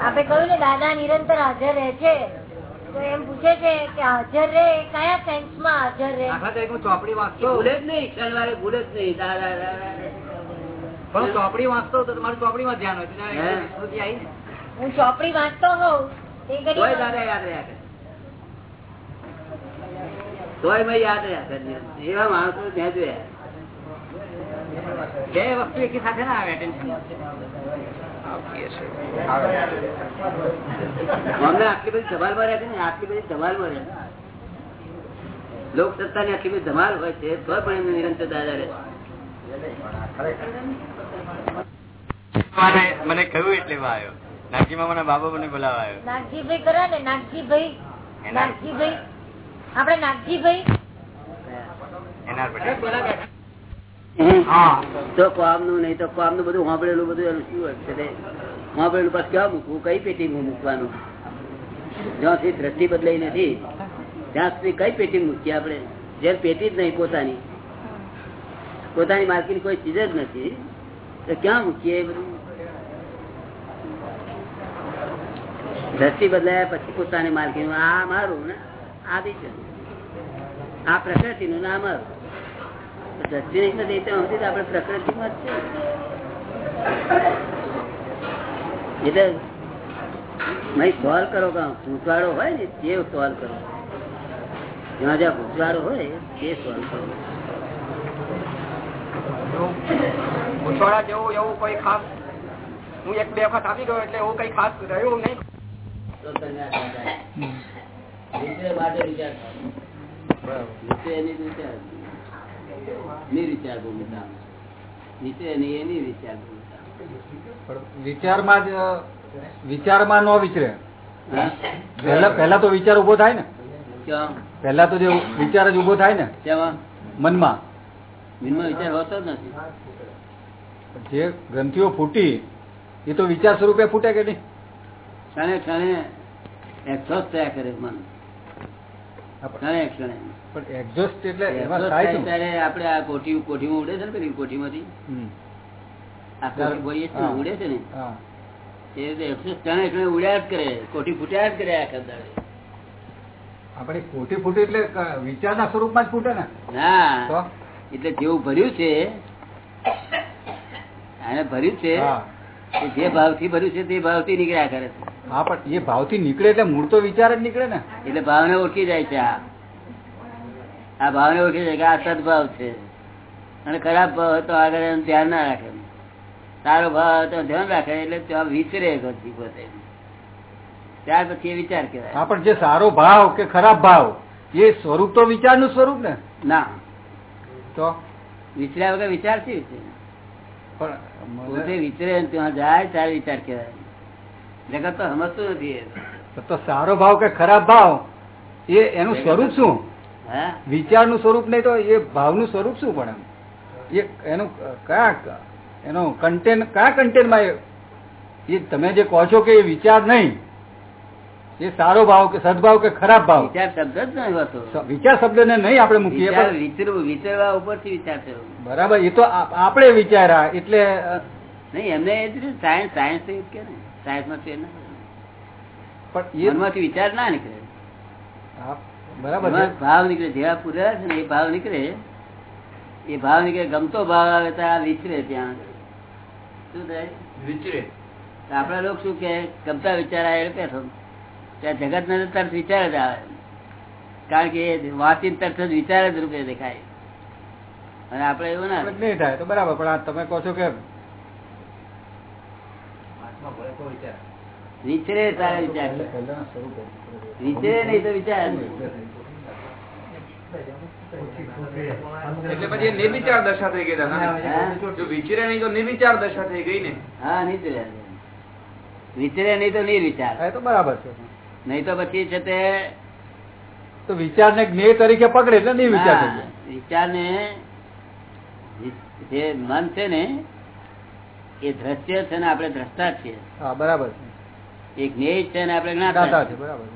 આપે કહ્યું ને દાદા નિરંતર હાજર રહે છે. તો એમ પૂછે છે કે હાજર રે કયા સેન્સમાં હાજર હું ચોપડી વાંચતો. ભૂલે જ નહીં શનિવારે ભૂલે જ નહીં. દાદા પણ ચોપડી વાંચતો તો તમારું ચોપડી માં ધ્યાન હોય. હે? ચોપડી વાંચતો હોઉં દાદા યાદ રહ્યા તોય મેં યાદ રહ્યા એવા માણસો ત્યાં જોયા બે વસ્તુ એકી સાથે ના આવે. અમને આટલી બધી ધમાલમાં રહે છે ને આટલી બધી ધમાલમાં રહે લોકસત્તા ની આટલી બધી ધમાલ હોય છે તો પણ એમને નિરંતર દાદા રહે મને કહ્યું એટલે આવ્યો નાગજી મામા ના બાબા મને બોલાવાયો. નાગજીભાઈ કર્યા ને નાગજીભાઈ. નાગજીભાઈ. આપડે નાગજીભાઈ. એના હા. તો નહીં, તો કોમનું બધું સાંભળેલું બધું શું છે? ક્યાં મૂકવું? કઈ પેટી મૂકવાનું? જ્યાં સુધી બદલાઈ નથી ત્યાં સુધી કઈ પેટી મૂકીએ આપણે? પેટી જ નહીં, પોતાની. પોતાની માલકીની કોઈ ચીજ જ નથી. તો ક્યાં મૂકીએ બધું? દ્રષ્ટિ બદલાયા પછી પોતાની માલકી આ મારું ને આ બીજું આ પ્રકૃતિ નું ના મારું. દ્રષ્ટિ નહીં ત્યાં સુધી આપણે પ્રકૃતિમાં જ છે એટલે નહીં સોલ્વ કરો કાં ભૂતવાળો હોય ને તે સોલ્વ કરો. જ્યાં જ્યાં ભૂતવાળો હોય તે સોલ્વ કરો. જેવું એવું કોઈ ખાસ હું એક બે વખત આવી ગયો એટલે એવું કઈ ખાસ રહ્યું નહીં. માટે વિચાર એની વિચાર નિર્વિચાર ભૂમિકા વિષય એની એની ભૂમિકા વિચારમાં જ વિચારમાં ન વિચરે. પહેલા પહેલા તો વિચાર ઊભો થાય ને? પહેલા તો જે વિચાર જ ઊભો થાય ને. મનમાં. મનમાં વિચાર હોતો જ નથી. જે ગ્રંથિઓ ફૂટી એ તો વિચાર સ્વરૂપે ફૂટે કે નહીં? ક્ષણે ક્ષણે એક્સોસ થયા કરે મન. ક્ષણે ક્ષણે. પણ એક્ઝોસ્ટ એટલે એમાં થાય થાય શું? ત્યારે આપણે આ કોઠી કોઠીમાં ઉડે છે ને પેલી કોઠીમાંથી? આ કોઠી બોલીએ છીએ હા. ઉડે છે ને? એ રીતે exhaust ક્ષણે ક્ષણે ઉડ્યા જ કરે કોઠી ફૂટ્યા જ કરે આખા દાડે. આપણે ખોટી ફૂટી એટલે વિચારના સ્વરૂપમાં જ ફૂટે ને? ના. એટલે જેવું ભર્યું છે આને ભર્યું છે જે ભાવથી ભર્યું છે તે ભાવથી નીકળ્યા કરે છે. હા પણ એ ભાવથી નીકળે એટલે મૂળ તો વિચાર જ નીકળે ને. એટલે ભાવને ઓળખી જાય છે આ. આ ભાવને ઓળખી જાય કે આ સદભાવ છે. અને ખરાબ ભાવ હોય તો આગળ એનું ધ્યાન ના રાખે. સારો ભાવ હોય તો ધ્યાન રાખે એટલે ત્યાં વિચરે પછી પોતે. ત્યાર પછી એ વિચાર કહેવાય. પણ જે સારો ભાવ કે ખરાબ ભાવ એ સ્વરૂપ તો વિચારનું સ્વરૂપ ને? ના. તો? વિચર્યા વગર વિચાર શું છે? પોતે વિચરે ત્યાં જાય ત્યારે વિચાર કહેવાય. જગત તો સમજતું નથી એ. તો સારો ભાવ કે ખરાબ ભાવ એ એનું સ્વરૂપ શું? હા? વિચારનું સ્વરૂપ નહીં તો એ ભાવનું સ્વરૂપ શું પણ એમ? એનું કયા એનો કન્ટેન્ટ કયા કન્ટેન્ટમાં એ? એ તમે જે કહો છો કે એ વિચાર નહીં એ સારો ભાવ કે સદભાવ કે ખરાબ ભાવ? વિચાર શબ્દ જ નહીં હોતો. સ- વિચાર શબ્દને નહીં આપણે મૂકીએ વિચારવા ઉપરથી વિચાર થયો. બરાબર એ તો આપણે વિચાર્યા એટલે નહીં એમને એ જ સાયન્સ સાયન્સ કે ને સાયન્સમાં ના પણ એ વિચાર ના નીકળે. બરાબર ભાવ નીકળે જેવા પૂરા છે ને એ ભાવ નીકળે. એ ભાવ નીકળે ગમતો ભાવ આવે તો આ વિચરે ત્યાં. શું થાય? વિચરે. આપડા લોકો શું કે ગમતા વિચાર આવે બેઠો. ત્યાં જગત ને તરત વિચાર જ આવે. કારણ કે વાંચી તરત જ વિચાર જ રૂપે દેખાય. અને આપડે એવું ના નહીં થાય તો બરાબર. પણ આ તમે કહો છો કે વિચરે. તારે વિચાર વિચરે. નહીં તો વિચાર એટલે પછી નિર્વિચાર દશા થઈ ગઈ જો વિચરે નહીં તો નિર્વિચાર દશા થઈ ગઈ ને. હા નીચરે વિચરે નહીં તો નિર્વિચાર. તો બરાબર છે. નહીં તો પછી છે તે તો વિચારને જ્ઞેય તરીકે પકડે એટલે નહીં વિચાર વિચાર ને જે મન છે ને એ દ્રશ્ય છે ને આપણે દ્રષ્ટા છીએ. હા બરાબર છે. એ જ્ઞેય છે ને આપણે જ્ઞાતા છે બરાબર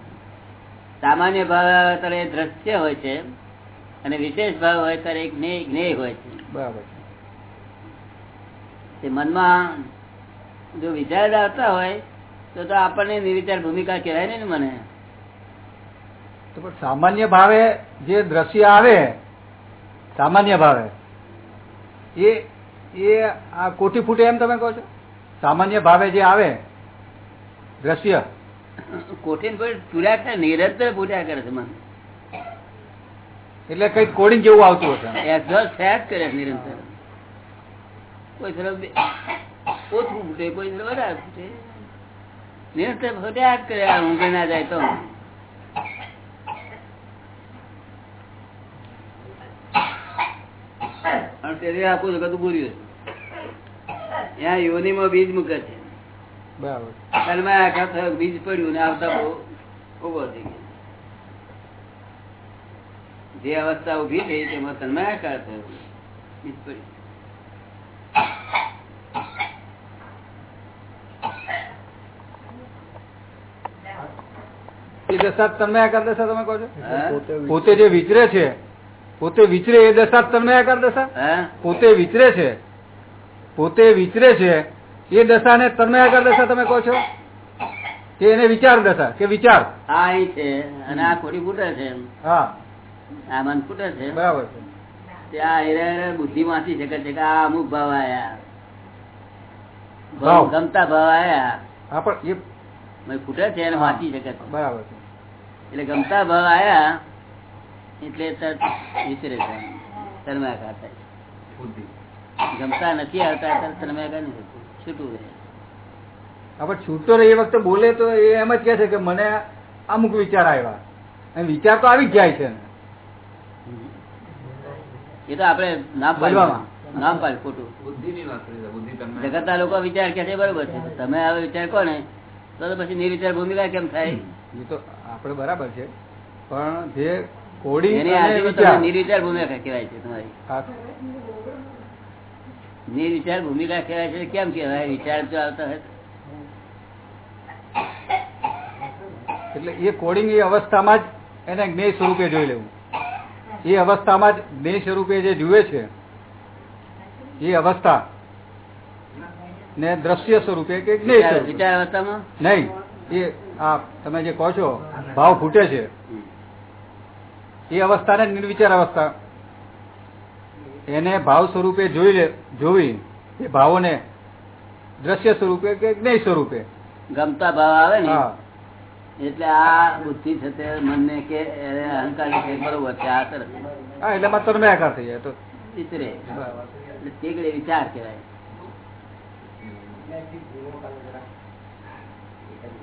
સામાન્ય ભાવ એ દ્રશ્ય હોય છે. અને વિશેષ ભાવ હોય ત્યારે એક જ્ઞેય હોય છે. બરાબર. તે મનમાં જો વિચાર આવતા હોય તો તો આપણને નિર્વિચાર ભૂમિકા કહેવાય ને મને. તો પણ સામાન્ય ભાવે જે દ્રશ્ય આવે સામાન્ય ભાવે એ એ આ કોટી ફૂટે એમ તમે કહો છો? સામાન્ય ભાવે જે આવે દ્રશ્ય. કોઠીને કોઈ પૂર્યા કરે નિરંતર પૂર્યા કરે છે મન. એટલે કઈ કોડિંગ જેવું આવતું હશે. એક્ઝોસ્ટ થયા કરે નિરંતર. કોઈ તરફ ઓછું ફૂટે કોઈ તરફ વધારે ફૂટે. નિરંતર ફૂટ્યા જ કરે ઊંઘે ના જાય તો. અને આખું જગત ઉભું ત્યાં યોનીમાં બીજ મૂકે છે. બરાબર. બીજ પડ્યું ને આવતા બહુ ઊભો થઈ ગયો. જે અવસ્થા ઊભી થઈ તેમાં તન્મય થયો. દશા? પોતે જે વિચરે છે પોતે વિચરે એ દશા તમને આકાર દશા? પોતે વિચરે છે પોતે વિચરે છે એ દશાને આકાર દશા તમે કહો છો? કે એને વિચાર દશા કે વિચાર? હા એ છે અને આ ખોટી ફૂટે છે હા. આ મન ફૂટે છે. બરાબર છે. ત્યાં હેરે હેરે બુદ્ધિ માંથી શકે છે કે આ અમુક ભાવ આયા. ભાવ. ગમતા ભાવ આયા. હા પણ એ ફૂટે છે એને વાંચી શકે છે. બરાબર છે. એટલે ગમતા ભાવ આયા એટલે તરત વિચરે છે. તન્મયાકાર થાય ગમતા નથી આવતા ત્યારે તન્મયાકાર નહીં થતું છૂટું રહે. હા પણ છૂટતો રહે એ વખતે બોલે તો એ એમ જ કહે છે કે મને અમુક વિચાર આવ્યા. અને વિચાર તો આવી જ જાય છે ને. એ તો આપણે નામ પાડવામાં ના નામ ખોટું. બુદ્ધિની વાત કરી છે, બુદ્ધિ તમને જગતના લોકો વિચાર કે છે બરોબર છે. તમે હવે વિચાર કોને ને તો પછી નિર્વિચાર ભૂમિકા કેમ થાય? એ તો આપણે બરાબર છે. પણ જે તમે નિર્વિચાર ભૂમિકા કહેવાય છે તમારી. નિર્વિચાર ભૂમિકા કહેવાય છે કેમ કહેવાય? વિચાર જો આવતા હોય એટલે એ કોડિંગ એ અવસ્થામાં જ એને જ્ઞેય સ્વરૂપે જોઈ લેવું. એ અવસ્થામાં જ જ્ઞેય સ્વરૂપે જે જુએ છે એ અવસ્થા ને દ્રશ્ય સ્વરૂપે કે નહીં એ આ તમે જે કહો છો ભાવ ફૂટે છે. એ અવસ્થાને નિર્વિચાર અવસ્થા. એને ભાવ સ્વરૂપે જોઈ લે જોવી એ ભાવોને દ્રશ્ય સ્વરૂપે કે જ્ઞેય સ્વરૂપે. ગમતા ભાવ આવે ને? હા. એટલે આ બુદ્ધિ છે તે મનને કે અહંકાર ને બરોબર છે આ સરસ હા એટલે માં તન્મયાકાર થઈ જાય તો. વિચરે એટલે વિચાર કહેવાય.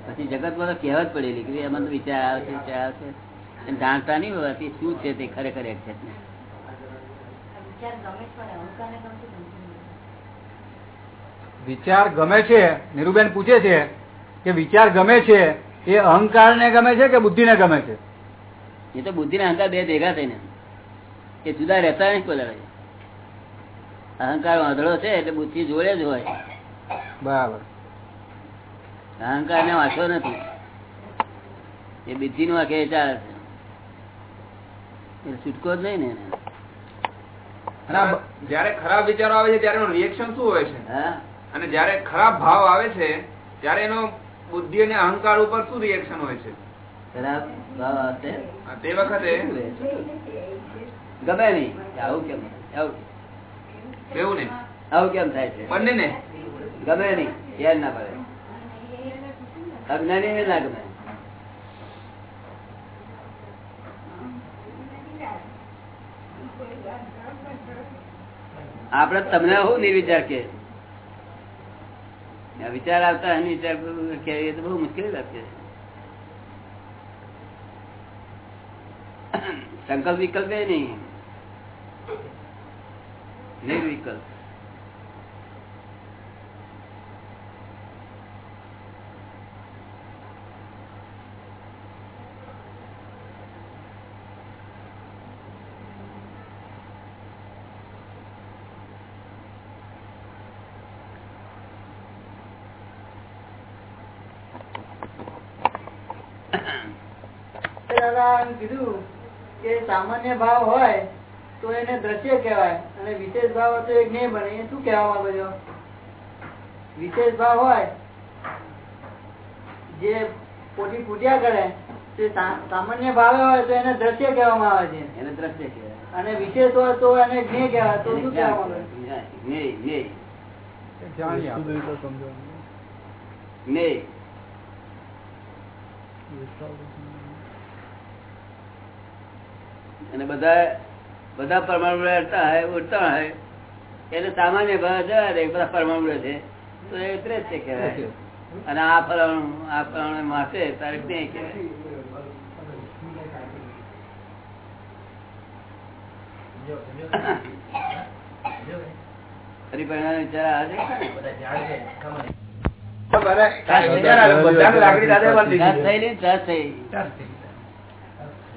પછી જગત બધો કહેવત પડેલી કે એમાં તો વિચાર આવે છે વિચાર આવે છે. એમ જાણતા નહીં હોવાથી શું છે તે ખરેખર એક છે. વિચાર ગમે છે નીરુબેન પૂછે છે કે વિચાર ગમે છે એ અહંકાર ને ગમે છે કે બુદ્ધિ ને ગમે છે? એ તો બુદ્ધિ ના અહંકાર બે ભેગા થઈને. એ જુદા રહેતા નહીં કોઈ અહંકાર વાંધળો છે એટલે બુદ્ધિ જોડે જ હોય. બરાબર. અહંકાર ને વાંચો નથી. એ બુદ્ધિ નું આખે ચાલે છે. છૂટકો જ નહીં ને એને. જયારે ખરાબ વિચારો આવે છે ત્યારે એનું રિએક્શન શું હોય છે? અને જયારે ખરાબ ભાવ આવે છે ત્યારે એનો બુદ્ધિ અને અહંકાર ઉપર શું રિએક્શન હોય છે? ખરાબ તે વખતે? ગમે નહીં આવું કેમ આવું એવું ને? આવું કેમ થાય છે? બંને ને ગમે નહીં યાદ ના પડે. અજ્ઞાની ને ના ગમે આપડે તમને હું નિર્વિચાર કે વિચાર આવતા એની વિચાર કહેવી તો બહુ મુશ્કેલી લાગશે સંકલ્પ વિકલ્પ એ નહીં. નિર્વિકલ્પ. દાદા કીધું કે સામાન્ય ભાવ હોય તો એને દ્રશ્ય કહેવાય. અને વિશેષ ભાવ હોય તો એ જ્ઞેય બને. એ શું કહેવા માંગો છો વિશેષ ભાવ હોય જે પોટી ફૂટ્યા કરે તે સામાન્ય ભાવે હોય તો એને દ્રશ્ય કહેવામાં આવે છે. એને દ્રશ્ય કહેવાય. અને વિશેષ હોય તો એને જ્ઞેય કહેવાય. તો શું કહેવામાં આવે જ્ઞેય, જ્ઞેય, જાણીએ આપણે. જ્ઞેય. અને બધા બધા પરમાણુ રહેતા હોય ઉડતા હોય. એટલે સામાન્ય ભાવ જવા દે બધા પરમાણુ છે. તો એ દ્રશ્ય કહેવાય. અને આ પરમાણુ આ પરમાણુ માસે તારીખ નહીં કહેવાય. હરિપરિણામ વિચાર આવે છે ચાર્જ થયેલી ને ચાર્જ થઈ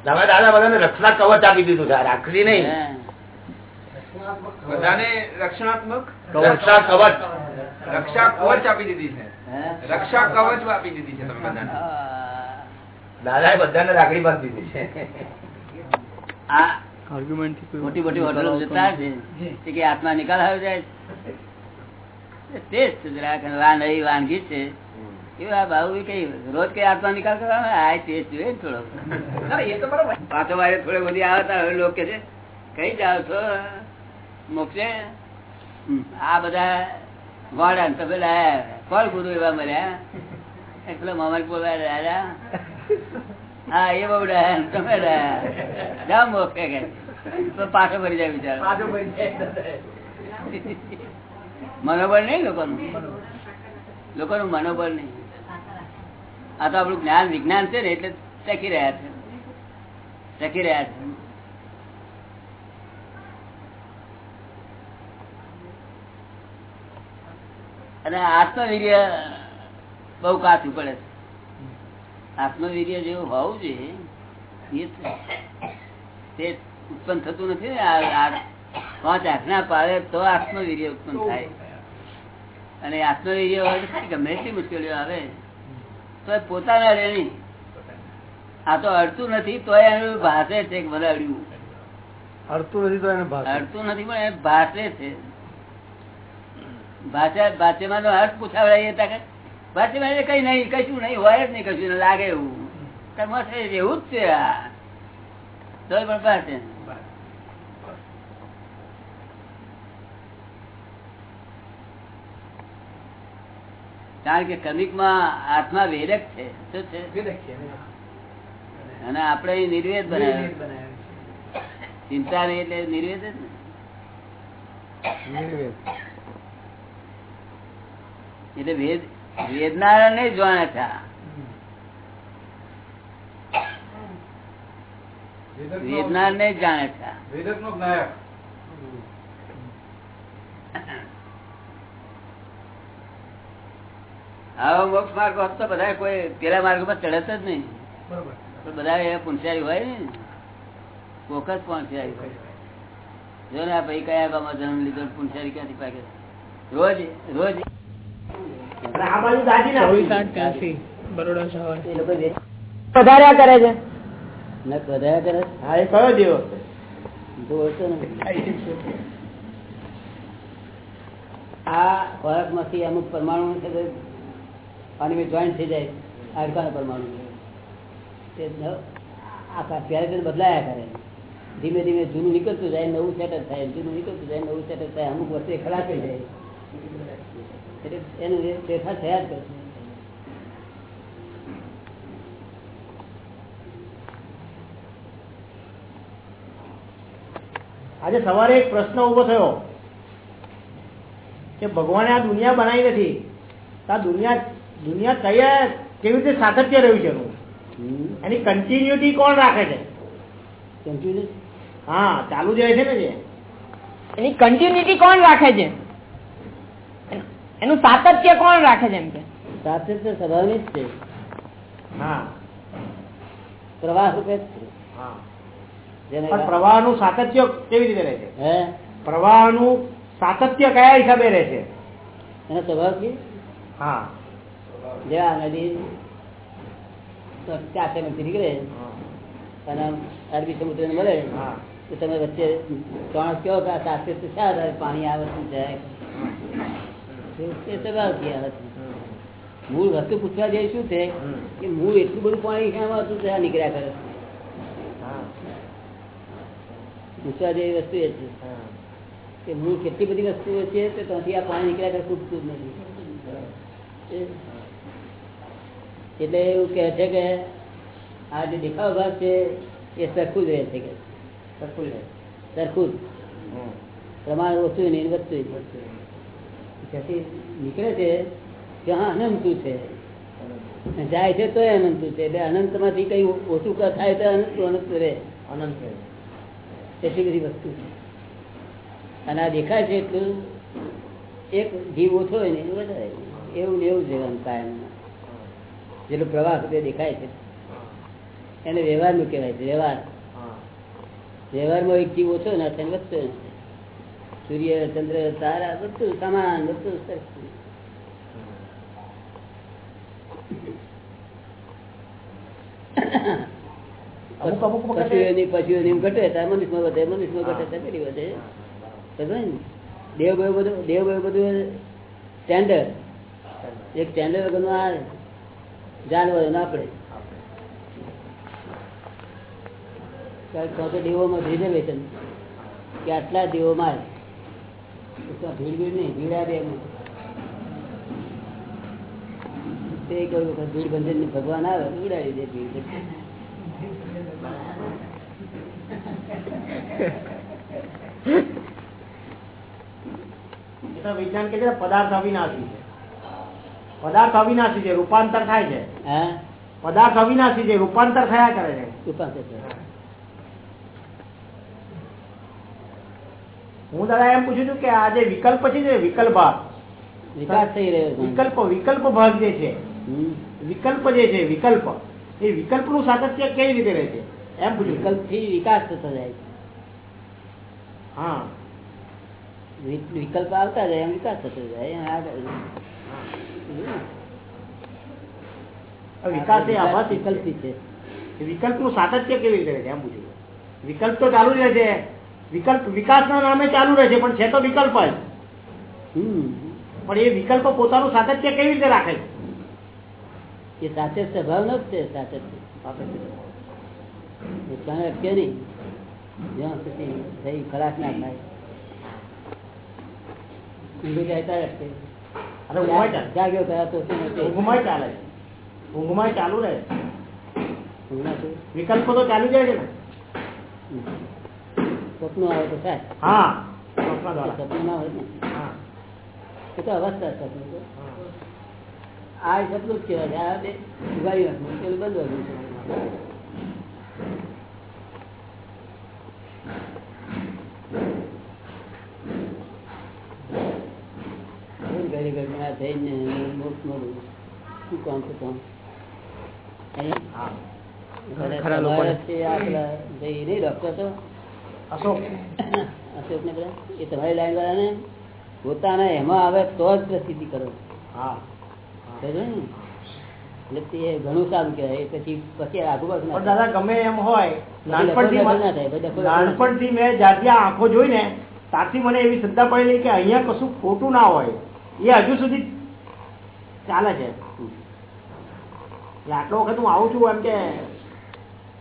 તમે દાદા બધાને રક્ષણા કવચ આપી દીધું છે. રાખડી નહીં. બધાને રક્ષણાત્મક? રક્ષા કવચ. રક્ષા કવચ આપી દીધી છે. રક્ષા કવચ આપી દીધી છે તમે બધાને. દાદા બધાને રાખડી બાંધી દીધી છે. આ મોટી મોટી હોટલો જતા છે. કે આત્મા નિકાલ આવી જાય ટેસ્ટ જરાક વાનગી છે. એવું ભાવ કઈ રોજ કઈ આત્મા નિકાલ કરવાનો આ ટેસ્ટ જોઈએ થોડો. એ તો બરોબર. પાછો વારે થોડે બધી આવતા હવે લોકો કે છે. કઈ જાવ છો? મોક્ષે? આ બધા ને તમે લાયા કોણ ગુરુ એવા મળ્યા. એટલો મમલ બોલવા રહ્યા હા એ બહુ રહ્યા તમે રહ્યા જાઓ મોક્ષે કે. તો પાછો ભરી જાય બિચારો. મનોબળ નહીં લોકોનું? લોકોનું મનોબળ નહીં. આ તો આપણું જ્ઞાન, વિજ્ઞાન છે ને, એટલે ટકી રહ્યા છે. ટકી રહ્યા છે. અને આત્મવીર્ય બહુ કાચું પડે છે. આત્મવીર્ય જેવું હોવું જોઈએ. તે ઉત્પન્ન થતું નથી પાંચ આંખના પાડે તો આત્મવીર્ય ઉત્પન્ન થાય. અને આત્મવીર્ય હોય ગમે એટલી મુશ્કેલીઓ આવે. તો પોતાના રે નહીં આ તો અડતું નથી તો એનું ભાષે છે કે અડતું નથી તો એને અડતું નથી પણ એ ભાષે છે. ભાષા ભાષામાં તો અર્થ પૂછાવડાવીએ તા કે ભાષામાં કઈ નહીં કશું નહીં હોય જ નહીં કશું લાગે એવું. એવું જ છે આ. તોય પણ ભાષે કારણ કે કમિકમાં આત્મા વેરક છે. શું છે? અને આપણે નિર્વેદ બનાવ્યો. ચિંતા નહીં એટલે નિર્વેદ જ ને? એટલે વેદ વેદનારા ને જોવાના હતા વેદનાર ને જાણે છે વેદક નો નાયક આવો મોક્ષ માર્ગ હોત તો બધા કોઈ પેલા માર્ગ પર ચડત જ નહીં. બધા એ હોય ને. કોક જ પુનસારી હોય. જો ને આ ભાઈ કયા ગામમાં જન્મ લીધો પુનસારી ક્યાંથી પાકે? રોજ રોજ. વધાર્યા કરે છે? ને કરે? હા એ કયો દિવસ તો ઓળખતો નથી. આ ખોરાકમાંથી અમુક પરમાણુ પાણીમાં જોઈન્ટ થઈ જાય હાડકાના પરમાણુ તે આખા ત્યારે બદલાયા કરે. ધીમે ધીમે જૂનું નીકળતું જાય, નવું સેટલ થાય. જૂનું નીકળતું જાય, નવું સેટલ થાય. અમુક વચ્ચે ખરાબ થઈ જાય. એટલે એનું ફેરફાર થયા જ કરશે આજે સવારે એક પ્રશ્ન ઊભો થયો કે ભગવાને આ દુનિયા બનાવી નથી. આ દુનિયા દુનિયા કયા કેવી રીતે સાતત્ય રહ્યું છે એનું? કન્ટિન્યુટી કોણ રાખે છે? હા ચાલુ જ રહે છે ને જે. એની કન્ટિન્યુટી કોણ રાખે છે? એનું- સાતત્ય કોણ રાખે છે એમ કે? સાતત્ય સ્વભાવની જ છે. હા. પ્રવાહ રૂપે જ છે. હા. પ્રવાહનું સાતત્ય કેવી રીતે રહે છે? હે? પ્રવાહનું સાતત્ય કયા હિસાબે રહે છે? એનો સ્વભાવ કે હા. જે આ નદી તો ચાચેમાંથી નીકળે અને અરબી સમુદ્ર ને મળે હા તો તમે વચ્ચે ચોણસ કહો કે આ સાતત્ય તો શા આધારે પાણી આવે શું જાય એ સ્વભાવથી આવે છે મૂળ વસ્તુ પૂછવા જેવી શું છે કે મૂળ એટલું બધું પાણી શામાં હતું ત્યાં નીકળ્યા કરે પૂછવા જેવી વસ્તુ એ છે કે મૂળ કેટલી બધી વસ્તુઓ છે તો ત્યાંથી આ પાણી નીકળ્યા કરે ખૂટતું જ નથી એટલે એવું કહે છે કે આ જે દેખાવ ભાગ છે એ સરખું જ રહે છે કે. સરખું રહે. સરખું જ. પ્રમાણ ઓછું નહીં વધતું ત્યાંથી નીકળે છે ત્યાં અનંતું છે. જાય છે તો અનંતું છે. એટલે અનંતમાંથી કઈ ઓછું થાય તો અનંત અનંત રહે. અનંત રહે. એટલી બધી વસ્તુ છે. અને આ દેખાય છે એટલું એક જીવ ઓછો હોય ને વધારે. એવું ને એવું જ રહેવાનું કાયમ જેટલો પ્રવાહ રૂપે દેખાય છે. એને વ્યવહારનું કહેવાય છે વ્યવહાર. વ્યવહારમાં એક જીવ ઓછો ને થાય વધતો સૂર્ય ચંદ્ર તારા બધું સમાન બધું સરખું પશુઓની પશુઓની ઘટે ત્યારે મનુષ્યમાં વધે મનુષ્યમાં ઘટે ત્યારે વધે. દેવ બેવ બધું દેવ બધું સ્ટેન્ડર્ડ એક સ્ટેન્ડર્ડ વગરનું આ જાનવર ના પડે. તો દીવોમાં રિઝર્વેશન કે આટલા દીવોમાં માર ભીડ ભીડ નહીં, ભીડા એમ. તે કોઈ વખત ભીડ બંધન ભગવાન આવે, ઉડાડી દે ભીડ. વિજ્ઞાન કે છે પદાર્થ અવિનાશી છે. પદાર્થ અવિનાશી છે રૂપાંતર થાય છે. પદાર્થ અવિનાશી છે રૂપાંતર થયા કરે છે. રૂપાંતર હું દાદા એમ પૂછું છું કે આ જે વિકલ્પ છે ને વિકલ્પ ભાગ. વિકાસ થઈ રહ્યો વિકલ્પ વિકલ્પ ભાગ જે છે વિકલ્પ જે છે વિકલ્પ એ વિકલ્પનું સાતત્ય કેવી રીતે રહે છે? એમ પૂછ્યું વિકલ્પથી વિકાસ થતો જાય છે. હા. વિકલ્પ આવતા જાય એમ વિકાસ થતો જાય. વિકાસ એ આભાસ. વિકલ્પી છે. વિકલ્પનું સાતત્ય કેવી રીતે રહે છે? એમ પૂછ્યું વિકલ્પ તો ચાલુ રહે છે. વિકલ્પ વિકાસના નામે ચાલુ રહે છે પણ છે તો વિકલ્પ જ. પણ એ વિકલ્પ પોતાનું સાતત્ય કેવી રીતે રાખે છે? એ સાતત્ય સ્વભાવ નો જ છે સાતત્ય. અટકે નહીં જ્યાં સુધી થઈ ખરાશ ના થાય. ઊંઘી જાય ત્યારે અટકે જાગ્યો કયા તો ઊંઘમાં ચાલે. ઊંઘમાં ચાલુ રહે. વિકલ્પો તો ચાલુ જાય છે ને. સપનું આવે તો થાય. હા સ્વપ્ન. ના હોય ને. એ તો અવસ્થા તો. આ સપનું જ કહેવાય. છે. આ બે ઉગાડી નાખવું પેલું બંધ વાગ્યું છે એવું ઘડી ઘડી આ થઈને મોક્ષ મળવું. શું કામ છે કામ? તમારા અશોક. અશોક ને લાઈન પોતાના એમાં આવે તો જ પ્રસિદ્ધિ કરો. હા. ઘણું સારું કહેવાય. એ પછી પછી આગુ બાજુ ના પણ દાદા ગમે એમ હોય નાનપણથી. નાનપણથી મેં જ્યારથી આંખો જોઈ ને ત્યારથી મને એવી શ્રદ્ધા પડેલી કે અહીંયા કશું ખોટું ના હોય. એ હજુ સુધી ચાલે છે. આટલો વખત હું આવું છું એમ કે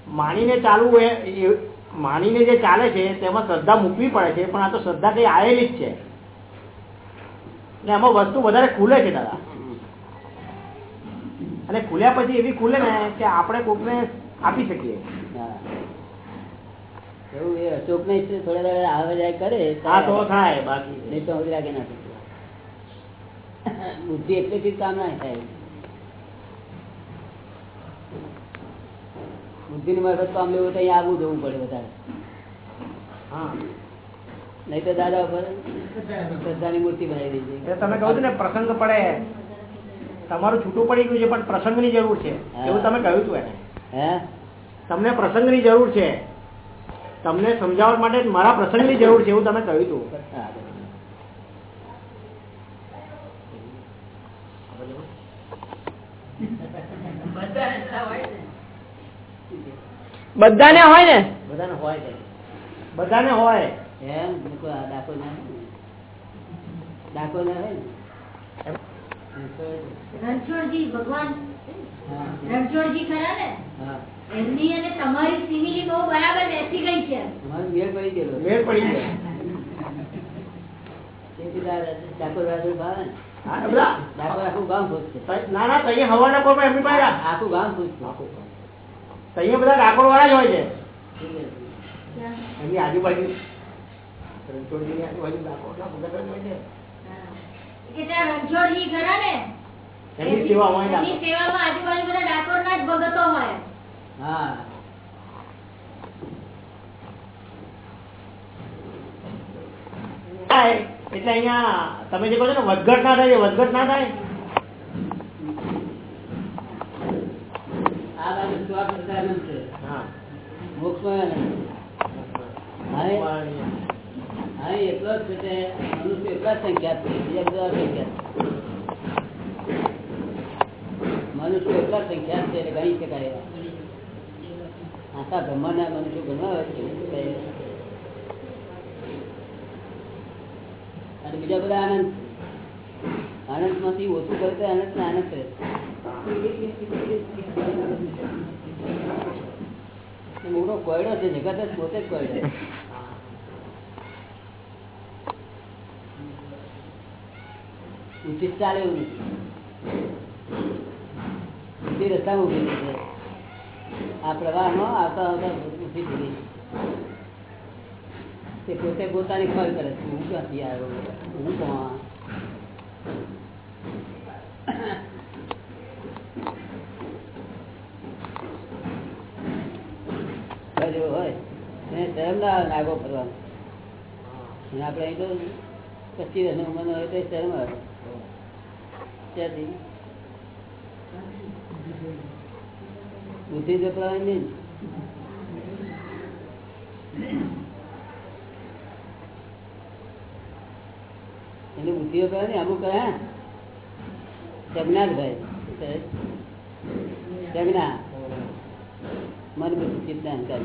માનીને ચાલવું એ માનીને જે ચાલે છે તેમાં શ્રદ્ધા મૂકવી પડે છે પણ આ તો શ્રદ્ધા કઈ આવેલી જ છે. ને એમાં વસ્તુ વધારે ખુલે છે દાદા. અને ખુલ્યા પછી એવી ખુલે ને કે આપણે કોકને આપી શકીએ. એવું એ અશોક ને થોડા આવે જાય કરે હા તો થાય બાકી. નહીં તો લાગે ના. બુદ્ધિ એટલેથી કામ ના થાય. બુદ્ધિ ની મારફત કામ લેવું તો અહીંયા આવવું જવું પડે વધારે. હા. નહીં તો દાદા ઉપર શ્રદ્ધાની મૂર્તિ બનાવી દીધી તમે કહો છો ને પ્રસંગ પડે. તમારું છૂટું પડી ગયું છે પણ પ્રસંગની જરૂર છે. એવું તમે કહ્યું હતું એને. હે? તમને પ્રસંગની જરૂર છે. તમને સમજાવવા માટે મારા પ્રસંગની જરૂર છે એવું તમે કહ્યું હતું હા. બધાને હોય ને? બધાને હોય બધાને હોય. એમ મૂકો આ ડાકો ના ડાકો ના? હોય રણછોડજી ભગવાન. રણછોડજી ખરા ને? એમની અને તમારી સિમિલી બહુ બરાબર બેસી ગઈ છે. મેળ પડી ગયેલો. મેળ પડી ગયો. ડાકોર રાજુ ભાવે. ડાકોર આખું ગામ ખુશ છે. ના ના તઈએ હવાના પોરમાં એમની પાસે આખું ગામ ખુશ છે. તઈએ બધા ડાકોર વાળા જ હોય છે. ઠીક આજુબાજુ રણછોડજીની આજુબાજુ ડાકોરના ભગત હોય છે. કે ત્યાં રણછોડજી ખરા ને એમની સેવામાં હોય આજુબાજુ બધા ડાકોરના જ ભગતો હોય. હા. એટલે અહીંયા તમે જે કહો છો ને વધઘટ ના થાય વધઘટ ના થાય? આ બાજુ સ્વાપ છે. મોક્ષમાં હવે એટલો જ છે મનુષ્ય એટલા સંખ્યાત સંખ્યા છે. બીજા બધા સંખ્યા મનુષ્ય એટલા જ છે એટલે ગણી શકાય. આખા બ્રહ્માંડના મનુષ્યો ઘણા છે. અને બીજા બધા આનંદ આનંદમાંથી ઓછું કરતો અનંત ને અનંત રહે મોટો કોયડો છે જગત જ પોતે જ કોયડો ઉચિત ચાલે એવું નથી. રસ્તામાં ઊભી છે. આ પ્રવાહમાં આવતા આવતા ઊભી થઈ તે પોતે પોતાની ખોલ કરે છે. હું ક્યાંથી આવ્યો? હું કોણ કોઈ જેવો હોય એને શરમ ના આવે નાગો ફરવાનો. અને આપણે અહીં તો પચીસ વર્ષની ઉંમરનો હોય તો શરમ આવે. ત્યાંથી. બુદ્ધિ જપડાવાની નહીં એટલે બુદ્ધિ વપરાય અમુક હા. જગન્નાથ ભાઈ જગના મન બુદ્ધિ ચિત્ત અહંકાર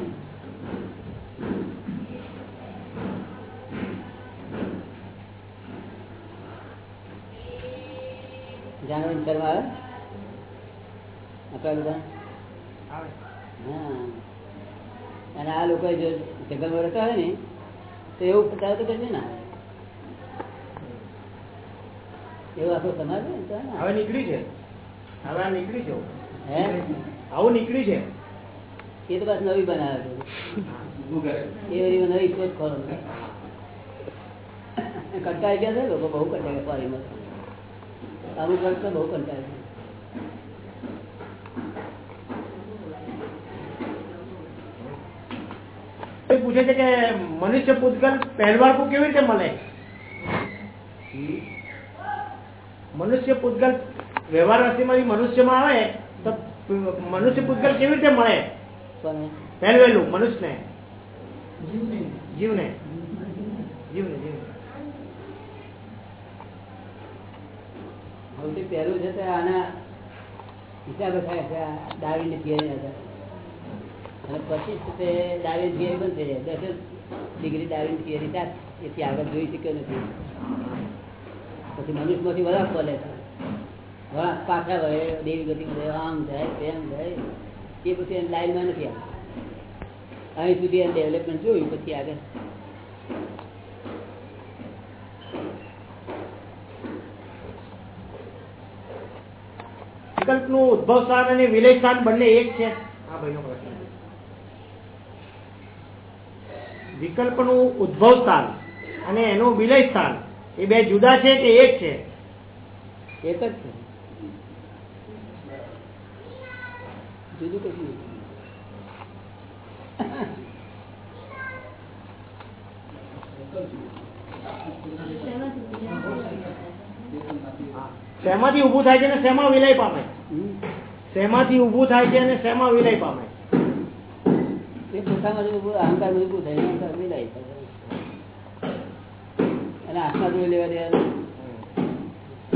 જાણવાની શરમ આવે? આપણા બધા? હા. અને આ લોકો જો જંગલમાં રહેતા હોય ને તો એવું બતાવે તો કશું ના એવું આખો સમાજ. હવે નીકળી છે. હવે આ નીકળી છે. હે? આવું નીકળી છે. એ તો બસ નવી બનાવે છે. એ બધી નવી શોધ ખોરો કંટાળી ગયા છે લોકો બહુ કંટાળે પાણીમાં અમુક વર્ષ તો બહુ કંટાળે છે. પૂછે છે કે મનુષ્ય પૂતગલ પહેલવારકું કેવી રીતે મળે? મનુષ્ય પૂતગલ વ્યવહાર રાશિમાંથી મનુષ્યમાં આવે તો મનુષ્ય પૂતગલ કેવી રીતે મળે? પહેલવેલું મનુષ્યને. જીવને. જીવને જીવને. સૌથી પહેલું છે તો આના હિસાબે થાય છે ડાવીની થિયરી અને પછી તે ડાવી થિયરી બંધ થઈ જાય. દસ ડિગ્રી ડાવી થિયરી થાય. એથી આગળ જોઈ શક્યો નથી. પછી મનુષ્યમાંથી વધારે બોલે વળાંક પાછા વળે દેવી ગતિ આમ જાય તેમ જાય એ પછી લાઈનમાં નથી આવતું. અહીં સુધી ડેવલપમેન્ટ જોયું, પછી આગળ. વિકલ્પનું ઉદભવ સ્થાન અને વિલય સ્થાન બંને એક છે. આ ભાઈનો પ્રશ્ન વિકલ્પનું ઉદ્ભવ સ્થાન અને એનું વિલય સ્થાન એ બે જુદા છે કે એક છે? એક જ છે. જુદું કશું શેમાંથી ઊભું થાય છે ને શેમાં વિલય પામે. શેમાંથી ઉભું થાય છે અને શેમાં વિલય પામે એ પોતામાં જ અહંકાર ઉભું થાય અહંકાર વિલય અને આત્મા જોડે લેવા દે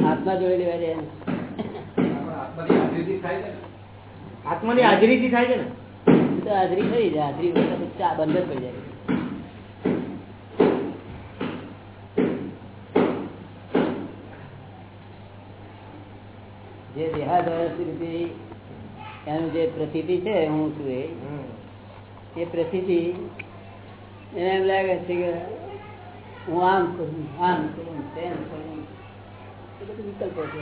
આત્મા જોડે લેવા દે આત્માની હાજરીથી થાય છે ને? હાજરી થઈ જાય હાજરી વગર તો ચા બંધ જ પડી જાય. જે વર્ષ સ્વરૂપે એનું જે પ્રસિદ્ધિ છે, હું છું એ. પ્રસિદ્ધિ એને એમ લાગે છે કે હું આમ કરું આમ કરું, તેમ કરું. એ બધું વિકલ્પો છે.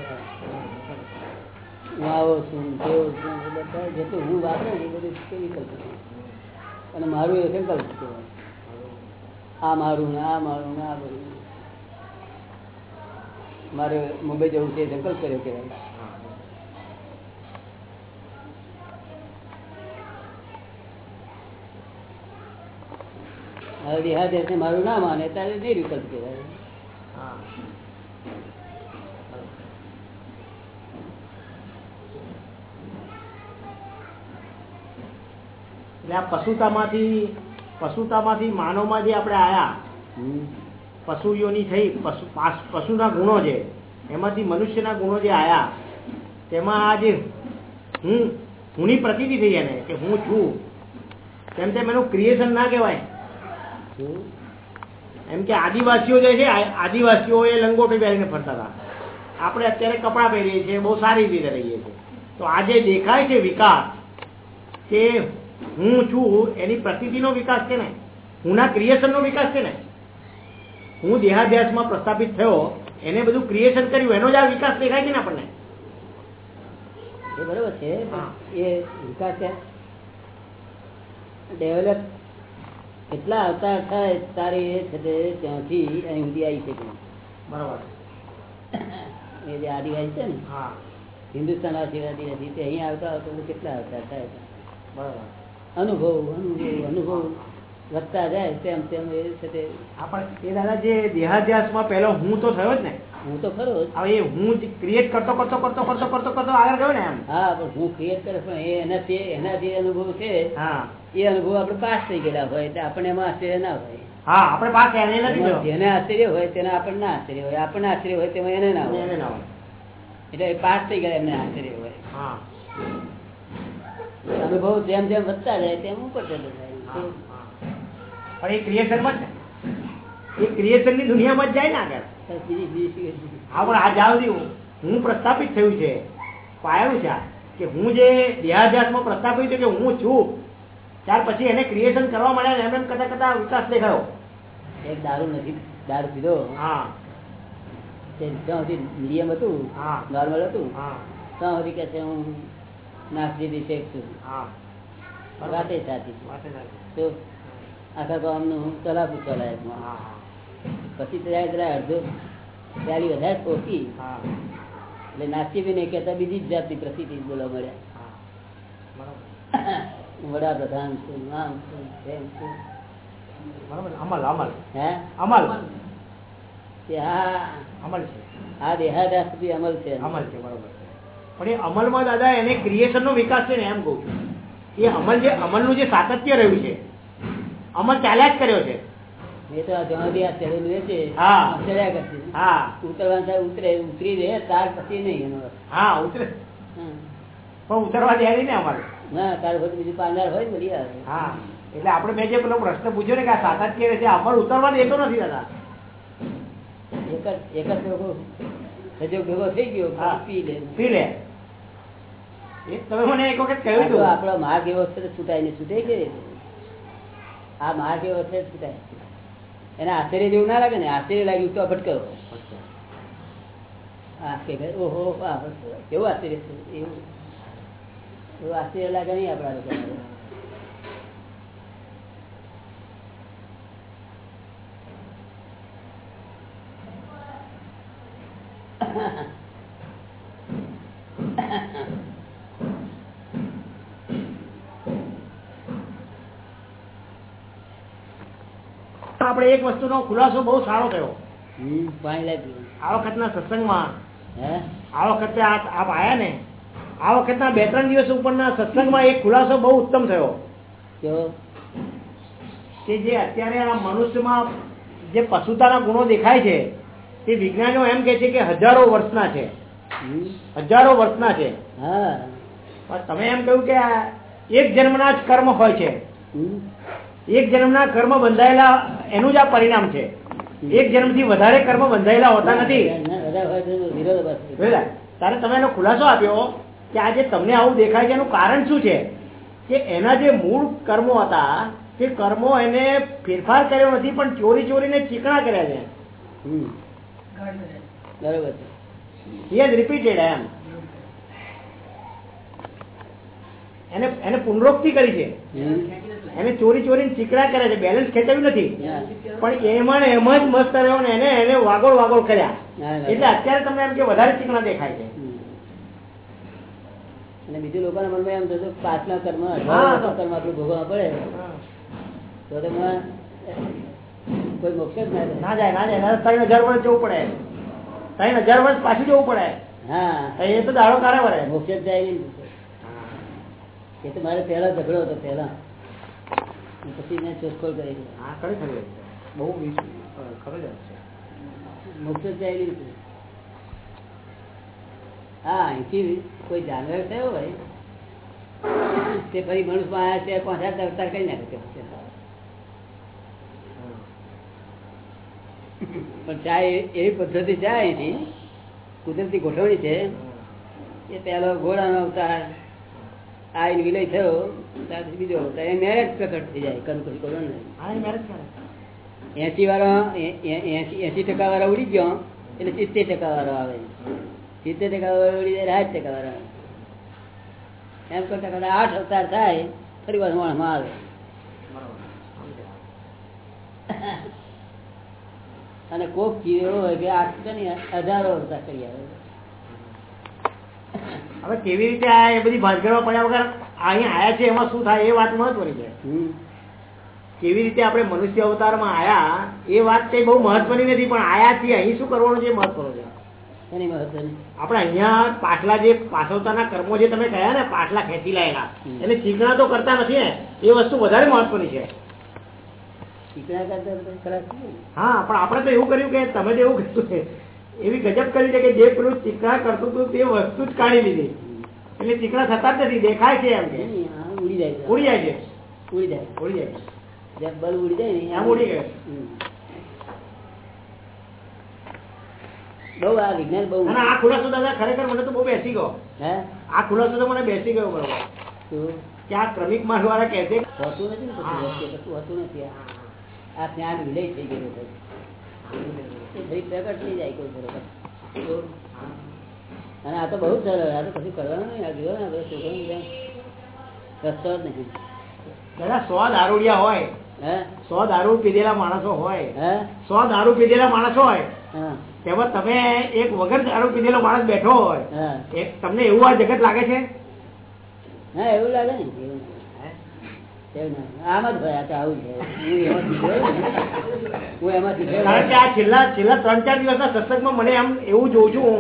હું આવો છું તેવો છું, એ બધા જેટલું હું વાપરું એ બધું વિકલ્પ છે. અને મારું એ સંકલ્પ છે. આ મારું ને આ મારું ને આ બધું. મારે મુંબઈ જવું છે સંકલ્પ કર્યો કહેવાય. હવે દેહાદેશ ને મારું ના માને ત્યારે નિર્વિકલ્પ કહેવાય એટલે આ પશુતામાંથી પશુતામાંથી માનવમાં જે આપણે આયા. પશુઓની થઈ પશુ પશુના ગુણો છે એમાંથી મનુષ્યના ગુણો જે આયા તેમાં આ જે હું હુંની પ્રતીતિ થઈ એને કે હું છું તેમ તેમ એનું ક્રિએશન ના કહેવાય? એમ કે આદિવાસીઓ જે છે આદિવાસીઓ એ લંગોટી પહેરીને ફરતા હતા. આપણે અત્યારે કપડાં પહેરીએ છીએ બહુ સારી રીતે રહીએ છીએ. તો આજે દેખાય છે વિકાસ કે હું છું એની પ્રતિતિનો વિકાસ છે ને? હુંના ક્રિએશનનો વિકાસ છે ને? હું દેહાધ્યાસમાં પ્રસ્થાપિત થયો એને બધું ક્રિએશન કર્યું એનો જ આ વિકાસ દેખાય છે ને આપણને? એ બરોબર છે એ વિકાસ છે. ડેવલપ કેટલા અવતાર થાય તારે એ છે તે ત્યાંથી અહીં સુધી આવી શકે. બરાબર. એ જે આદિવાસી છે ને હા. હિન્દુસ્તાન આશીર્વાદી નથી તે અહીં આવતા આવતા કેટલા અવતાર થાય? બરાબર. અનુભવ અનુભવ અનુભવ. વધતા જાય તેમ તેમ એ છે તે. આપણે એ દાદા જે દેહાધ્યાસમાં પહેલો હું તો થયો જ ને હું તો ખરો હવે એ હું ક્રિએટ કરતો કરતો કરતો કરતો કરતો કરતો આગળ ગયો ને એમ. હા પણ હું ક્રિએટ કરે પણ એ એનાથી એનાથી અનુભવ છે. હા. એ અનુભવ આપણે પાસ થઈ ગયેલા હોય એટલે આપણને એમાં આશ્ચર્ય ના હોય. હા આપણે પાસે એને નથી જેને આશ્ચર્ય હોય તેને આપણને ના આશ્ચર્ય હોય. આપણને આશ્ચર્ય હોય તેમાં એને ના એને હોય. ના હોય. એટલે પાસ થઈ ગયા એમને આશ્ચર્ય હોય. હા. અનુભવ જેમ જેમ વધતા જાય તેમ ઉપર જતો જાય. પણ એ ક્રિએશનમાં એ ક્રિએશનની દુનિયામાં જ જાય ને આગળ? હા પણ આ હું- પ્રસ્થાપિત થયું છે. પાયાનું છે. કે હું જે દેહાધ્યાસમાં પ્રસ્થાપિત કે હું છું ત્યાર પછી એને ક્રિએશન કરવા મળ્યા ને એમ એમ કરતા કરતા વિકાસ દેખાયો. એક દારૂ નથી દારૂ પીધો. હા. ત્યાં સુધી મીડિયમ હતું હા. નોર્મલ હતું. હા. ત્યાં સુધી કે છે હું નાખજી શેખ છું. હા. વાતે સાચી છે આખા ગામનું હું ચલાવું ચલાય હા. પછી તો જાય જરા અડધો ત્યારે વધારે હા. એટલે નાસ્તી બી નહીં કહેતા બીજી જ જાતની પ્રસિદ્ધિ બોલવા મળ્યા. હા. બરાબર. હું વડાપ્રધાન છું આમ છું તેમ છું. બરાબર. અમલ અમલ. હે? અમલ. અમલ. છે. આ દેહાદાસ સુધી અમલ છે. અમલ છે બરોબર પણ એ અમલમાં દાદા એને ક્રિએશન નો વિકાસ છે ને એમ કઉ છું. એ અમલ જે અમલનું જે સાતત્ય રહ્યું છે અમલ ચાલ્યા જ કર્યો છે. તો આ ચડેલું એ છે. ચડ્યા કરશે. હા. ઉતરવાનું થાય ઉતરે ઉતરી રહે ત્યાર પછી નહીં એનો. હા ઉતરે. પણ ઉતરવા દે ને અમારે. ના તાર પછી બીજું પાનાર હોય મળી આવે. હા. એટલે આપણે મેં જે પેલો પ્રશ્ન પૂછ્યો ને કે આ સાતત્ય રહે છે અમલ ઉતરવા દેતો નથી દાદા. એક જ એક જ ભેગો. સજોગ ભેગો થઈ ગયો. પી લે. પી લે. તમે મને એક વખત કહ્યું હતું. આપણો માર્ગ એવો છે છૂટાય ને છૂટે કે આ માર્ગ એવો છે છૂટાય. એને આશ્ચર્ય જેવું ના લાગે ને, આશ્ચર્ય લાગ્યું તો ભટકો આશ્ચર્ય, ઓહો, આ કેવું આશ્ચર્ય છે? એવું. એવું આશ્ચર્ય લાગે નહીં આપણા આપણે એક વસ્તુનો ખુલાસો બહુ સારો થયો. આ વખતના સત્સંગમાં હે? આ વખતે આપ આયા ને આ વખતના બે ત્રણ દિવસ ઉપરના સત્સંગમાં એક ખુલાસો બહુ ઉત્તમ થયો. કે જે અત્યારે આ મનુષ્યમાં જે પશુતાના ગુણો દેખાય છે તે વિજ્ઞાનીઓ એમ કે છે કે હજારો વર્ષના છે. હજારો વર્ષના છે. હા. પણ તમે એમ કહ્યું કે એક જન્મના જ કર્મ હોય છે. એક જન્મના કર્મ બંધાયેલા એનું જ આ પરિણામ છે એક જન્મથી વધારે કર્મ બંધાયેલા હોતા નથી ના, બધા હોય તો વિરોધાભાસ છે. જોયેલા? ત્યારે તમે એનો ખુલાસો આપ્યો કે આજે તમને આવું દેખાય છે એનું કારણ શું છે કે એના જે મૂળ કર્મો હતા તે કર્મો એને ફેરફાર કર્યો નથી પણ ચોરી ચોરીને ચીકણા કર્યા છે હમ. બરોબર છે રિપીટેડ એમ એને એને પુનરોક્તિ કરી છે. એને ચોરી ચોરી ચીકડા કરે છે બેલેન્સ ખેંચાવ્યું નથી. પણ એમાં ને એમાં જ મસ્ત રહ્યો ને એને એને વાગોળ વાગોળ કર્યા. એટલે અત્યારે તમને એમ કે વધારે ચીકણા દેખાય છે. અને બીજું લોકોના મનમાં એમ થતું પાછલા કર્મ કર્મ આપણું ભોગવવા પડે. તો તેમાં કોઈ મોક્ષ જ ના જાય ના જાય. ત્રણ હજાર વર્ષ જવું પડે. ત્રણ હજાર વર્ષ પાછું જવું પડે. હા. એ તો દાડો કારે પડે મોક્ષ જ જાય નહીં. એ તો મારે પહેલા ઝઘડો હતો પહેલા. પછી મેં શોધખોળ કરી હા ખરી ખરી બહુ ખરો જ મોક્ષ જાય હા અહીંથી કોઈ જાનવર થયો હોય તે ફરી મનુષ્યમાં આવ્યા છે પાંચ અવતાર કરી નાખે છે પણ ચા એ- એવી પદ્ધતિ છે અહીંથી કુદરતી ગોઠવણી છે એ પેલો ઘોડાનો અવતાર આવીને વિલય થયો બીજો મેરેજ પ્રકટ થઈ જાય કરું કરો કરે એસી વાળા એસી ટકા વાળા ઉડી ગયો એટલે સિત્તેર ટકા વાળો આવે. સિત્તેર ટકા વાળો ઉડી જાય આઠ ટકા વાળા એમ કરતા કરતા આઠ અવતાર થાય ફરી વાર માણસમાં આવે. અને કોક એવો હોય કે આઠ હજારો અવતાર કરી આવે. હવે કેવી રીતે આ એ બધી ભાંજગડો પડ્યા વગર અહીંયા આયા છે એમાં શું થાય એ વાત મહત્વની છે. કેવી રીતે આપણે મનુષ્ય અવતારમાં આયા એ વાત કઈ બહુ મહત્વની નથી પણ આયા છીએ અહીં શું કરવાનું છે મહત્વનું છે. એની મહત્વની? આપણે અહીંયા પાછલા જે પાછળતાના કર્મો જે તમે કહ્યા ને પાછલા ખેંચી લાયેલા. એને એટલે ચીકણા તો કરતા નથી ને એ વસ્તુ વધારે મહત્વની છે. હા પણ આપણે તો એવું કર્યું કે તમે તો એવું કર્યું છે. એવી ગજબ કરી છે કે જે પેલું ચીકણા કરતું હતું તે વસ્તુ જ કાઢી લીધી. એટલે ચીકણા થતા જ નથી દેખાય છે એમ ઉડી જાય ઉડી જાય છે. ઉડી જાય. ઉડી જાય ઉડી જાય ને આમ ઉડી ગયો. બહુ આ વિજ્ઞાન બહુ આ ખુલાસો દાદા ખરેખર મને તો બહુ બેસી ગયો. હે? આ ખુલાસો તો મને બેસી ગયો બરોબર. કે આ ક્રમિક માર્ગ વાળા કહે હોતું નથી હોતું નથી. આ. જ્ઞાન વિલય થઈ ફરી પ્રગટ થઈ જાય કોઈ બરોબર. અને આ તો બહુ સરળ આ તો કશું કરવાનું નહીં આ જોયો ને આપણે છોકરાનું રસ્તો જ નથી. દાદા સો દારૂડિયા હોય. હે? સો દારૂ પીધેલા માણસો હોય. હે? સો દારૂ પીધેલા માણસો હોય. હા. તેમાં તમે એક વગર દારૂ પીધેલો માણસ બેઠો હોય. તમને એવું આ જગત લાગે છે? હા એવું લાગે ના. આમ જ આ તો આવું છેલ્લા છેલ્લા ત્રણ ચાર દિવસના સત્સંગમાં મને આમ એવું જોઉં છું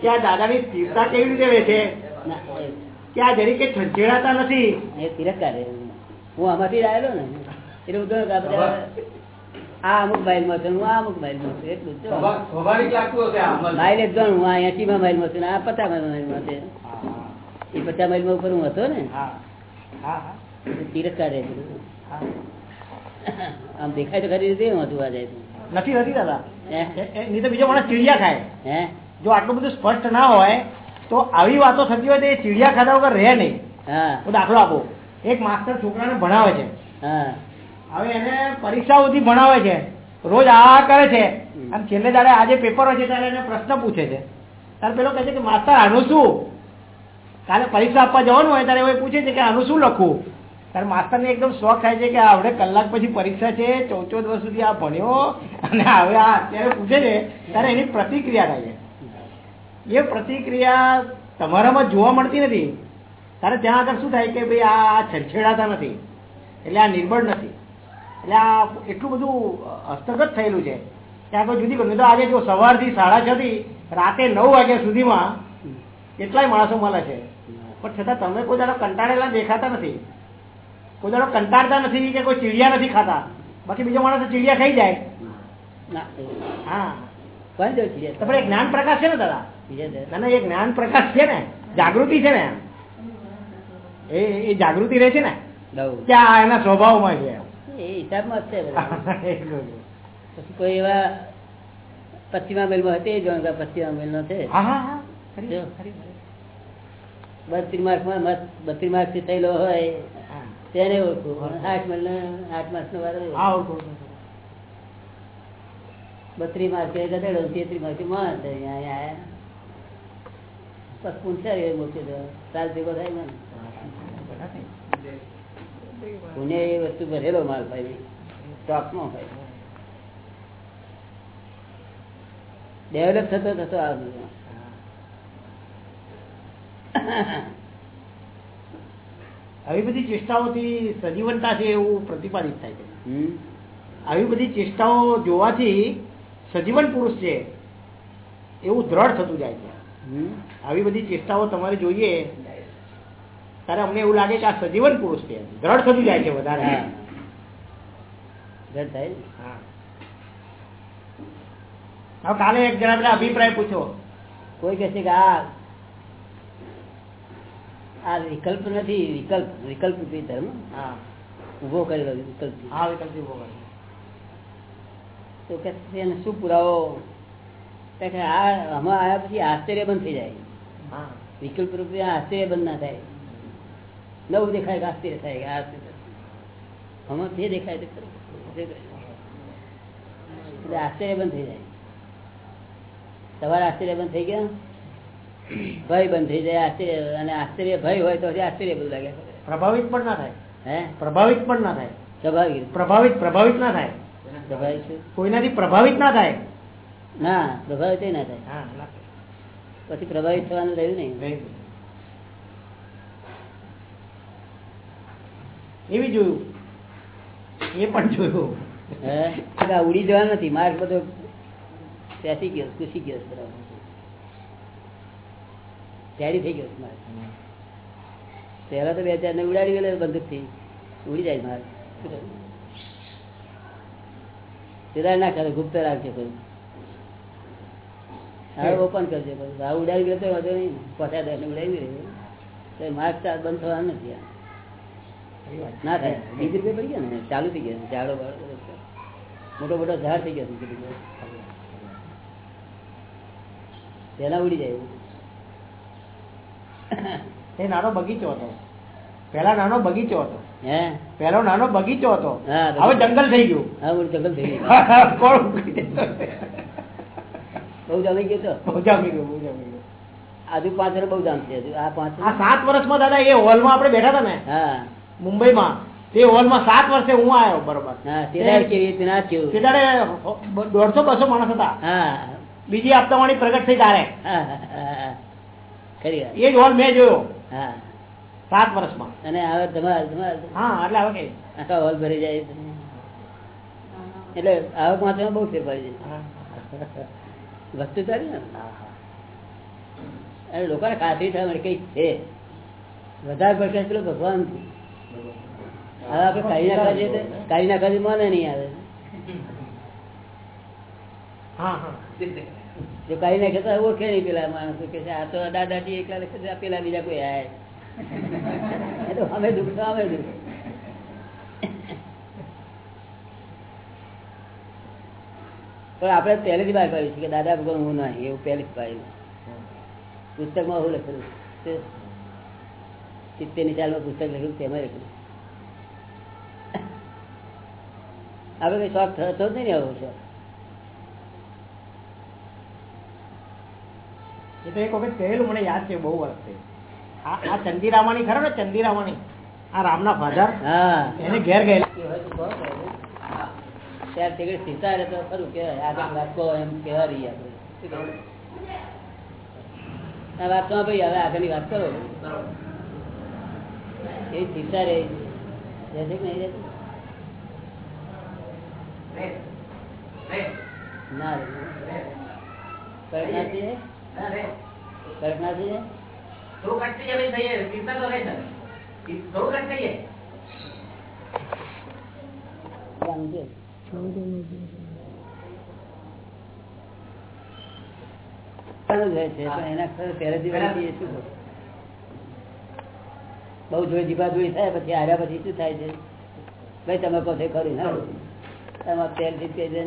કે આ દાદાની સ્થિરતા કેવી રીતે રહે છે? એ- કે આ જરીકે છંછેડાતા નથી? એ તિરસ્કાર હું આમાંથી જ આવેલો ને. એટલે હું જોયું આ અમુક માઇલમાં છે હું આ અમુક છું. એટલું. માઇલ જ ગણ હું આ એસી માં માઇલમાં છું આ પચાસ માઇલમાં છે. એ પચાસ માઇલમાં ઉપર હું હતો ને. હા હા. તિરસ્કાર રહે છે. હા. આમ દેખાય તો ખરી રીતે હતું આ જાય નથી દાદા. નહીં તો બીજો માણસ ચીડિયા ખાય. હે? જો આટલું બધું સ્પષ્ટ ના હોય તો આવી વાતો થતી હોય તો એ ચીડિયા ખાધા વગર રહે નહીં. હા. દાખલો આપો. એક માસ્ટર છોકરાને ભણાવે છે. હવે એને પરીક્ષા સુધી ભણાવે છે. રોજ આ કરે છે. અને છેલ્લે જયારે આજે પેપર હોય છે ત્યારે એને પ્રશ્ન પૂછે છે. ત્યારે પેલો કહે છે કે માસ્ટર આનું શું? કાલે પરીક્ષા આપવા જવાનું હોય ત્યારે એ પૂછે છે કે આનું શું લખવું? ત્યારે માસ્ટરને એકદમ શોખ થાય છે કે આવડે કલાક પછી પરીક્ષા છે ચૌદ ચૌદ વર્ષ સુધી આ ભણ્યો અને હવે આ અત્યારે પૂછે છે ત્યારે એની પ્રતિક્રિયા થાય છે. એ પ્રતિક્રિયા તમારામાં જોવા મળતી નથી. ત્યારે ત્યાં આગળ શું થાય કે ભાઈ આ છેડછેડાતા નથી, એટલે આ નિર્બળ નથી. એટલે આ એટલું બધું હસ્તગત થયેલું છે આ કોઈ જુદી કોઈ તો આજે જો સવારથી સાડા છ થી રાતે નવ વાગ્યા સુધીમાં કેટલાય માણસો મળે છે. પણ છતાં તમે કોઈ દાડો કંટાળેલા દેખાતા નથી. કોઈ દાડો કંટાળતા નથી કે કોઈ ચીડિયા નથી ખાતા. બાકી બીજો માણસ ચીડિયા ખાઈ જાય. હા. પણ એ જ્ઞાન પ્રકાશ છે ને દાદા? ના ના, એ જ્ઞાન પ્રકાશ છે ને. જાગૃતિ છે ને. એ એ જાગૃતિ રહે છે ને. ક્યાં એના સ્વભાવમાં છે. એ હિસાબમાં છે કોઈ એવા પશ્ચિમા મેલમાં હતી જો પશ્ચિમા મેલનો છે. બત્રી માર્કમાં બત્રી માર્કથી થયેલો હોય. તેને ઓળખું. આઠ મહિને આઠ માસ નો વાર બત્રી. માર્કે ગધેડો તેત્રી માર્કે માણસ અહીંયા બસ પૂંછાય એ દો સાલ ભેગો થાય ને. પુણે એ વસ્તુ ભરેલો માલ ભાઈ. સ્ટોકમાં ભાઈ ડેવલપ થતો થતો આ બધું આવી બધી ચેષ્ટાઓથી સજીવનતા છે એવું પ્રતિપાદિત થાય છે. હમ. આવી બધી ચેષ્ટાઓ જોવાથી સજીવન પુરુષ છે એવું દ્રઢ થતું જાય છે. હમ. આવી બધી ચેષ્ટાઓ તમારે જોઈએ ત્યારે અમને એવું લાગે કે આ સજીવન પુરુષ છે. દ્રઢ થતું જાય છે વધારે. થાય હા. કાલે એક જણા અભિપ્રાય પૂછો. કોઈ કહે છે કે આ આ વિકલ્પ નથી વિકલ્પ વિકલ્પ ધર્મ. હા. ઊભો કરેલો વિકલ્પ હા વિકલ્પ ઊભો કરેલો. તો કે એને શું પુરાવો? કે આ આમાં આવ્યા પછી આશ્ચર્ય બંધ થઈ જાય. હા. વિકલ્પ રૂપે આશ્ચર્ય બંધ ના થાય. નવું દેખાય કે આશ્ચર્ય થાય કે આશ્ચર્ય. આમાં જે દેખાય તે. એટલે આશ્ચર્ય બંધ થઈ જાય. તમારે આશ્ચર્ય બંધ થઈ ગયા? ભય બંધ થઈ જાય આશ્ચર્ય અને આશ્ચર્ય ભય હોય તો આશ્ચર્ય બધું લાગે. પ્રભાવિત પણ ના થાય. હે? પ્રભાવિત પણ ના થાય. સ્વાભાવિક. પ્રભાવિત પ્રભાવિત ના થાય. સ્વાભાવિક કોઈનાથી પ્રભાવિત ના થાય. ના પ્રભાવિત ના થાય. પછી પ્રભાવિત થવાનું રહ્યું નહીં. એવી જોયું. એ પણ જોયું. ઉડી જવા નથી. માર્ગ બધો ત્યાંથી ગયો ખુશી ગયો બરાબર. તૈયારી થઈ ગયો મારે. પહેલા તો બે ચાર ને ઉડાડી ગયેલો બંદૂકથી ઉડી જાય મારે. શું ના કરે, ગુપ્ત રાખજે કોઈ. હવે ઓપન કરજે કોઈ. આ ઉડાવી ગયો તો વધુ નહીં. પચાસ દે ઉડાવી રહ્યો તો માર્ક ચાર બંધ થવાનું નથી ના થાય. બીજી રૂપિયા પડી ગયા ને? ચાલુ થઈ ગયા ઝાડો. મોટો મોટો ઝાડ થઈ ગયો પેલા ઉડી જાય એવું. એ નાનો બગીચો હતો. પેલા નાનો બગીચો હતો. પેલો નાનો બગીચો હતો. હવે જંગલ થઈ ગયું. જંગલ થઈ ગયું. કોણ બહુ જામી ગયો તો? બહુ જામી ગયો બહુ જામી ગયો. આજુ પાંચ વર્ષ બહુ જામ છે આ પાંચ આ સાત વર્ષમાં દાદા એ હોલમાં આપણે બેઠા હતા ને હા. મુંબઈમાં તે હોલમાં સાત વર્ષે હું આવ્યો બરોબર. દોઢસો બસો માણસ હતા. હા. બીજી આપતાવાળી પ્રગટ થઈ તારે. એ જ હોલ મેં જોયો. હા. સાત વર્ષમાં. અને હવે ધમાલ ધમાલ હા એટલે હવે કઈ? આખા હોલ ભરી જાય એટલે આવા પાંચમાં બહુ ફેર પડી વસ્તુ તારી ને? અને લોકોને ખાતરી મને કંઈક છે. વધારે પડશે પેલો ભગવાન. હવે આપણે કાઢી નાખવા જઈએ કાઢી નાખવા જઈએ મને નહીં આવે. હા હા. જો કાઢી નાખે તો ઓળખે નહીં પેલા માણસો કે આ તો દાદાજી એકલા લખે છે, પેલા બીજા કોઈ આય તો અમે દુઃખ તો અમે દુઃખ. પણ આપણે પહેલેથી બહાર પાડ્યું છે કે દાદા ભગવાન હું નહીં એવું પહેલેથી પાડ્યું પુસ્તકમાં હું લખેલું છે? સિત્તેરની સાલમાં પુસ્તક લખ્યું તેમાં લખ્યું આપણે કઈ શોખ થતો જ નહીં આવો શોખ? એ તો એક વખત કહેલું મને યાદ છે બહુ વર્ષ છે આ આ ચંદીરામાની ખરો ને? ચંદીરામાની આ રામના ફાધર. એને ઘેર ગયેલા. ત્યાર તે સીતા રહે તો ખરું કેવાય આગળ વાંચકો એમ કેવા રહીએ આપણે. શું કહ્યું? આ ભાઈ હવે આગળની વાત કરો. એ સીતા રહે રહેશે કે નહીં રહેશે ના રહે કડકનાથજી છે? કડકનાથજી છે? આમ છે. સારું જ હોય છે પણ એના ખરે પહેલેથી વળીથી એ શું ખબર? બહુ જોઈ થાય પછી આવ્યા પછી શું થાય છે ભાઈ તમે કહો છો ખરું ના કહેજે પહેલથી કહી દે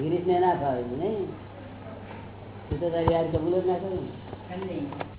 ગિરીશ ને ના ફાવે નહીં તું તો તારી યાદ કબૂલ જ ના કરે.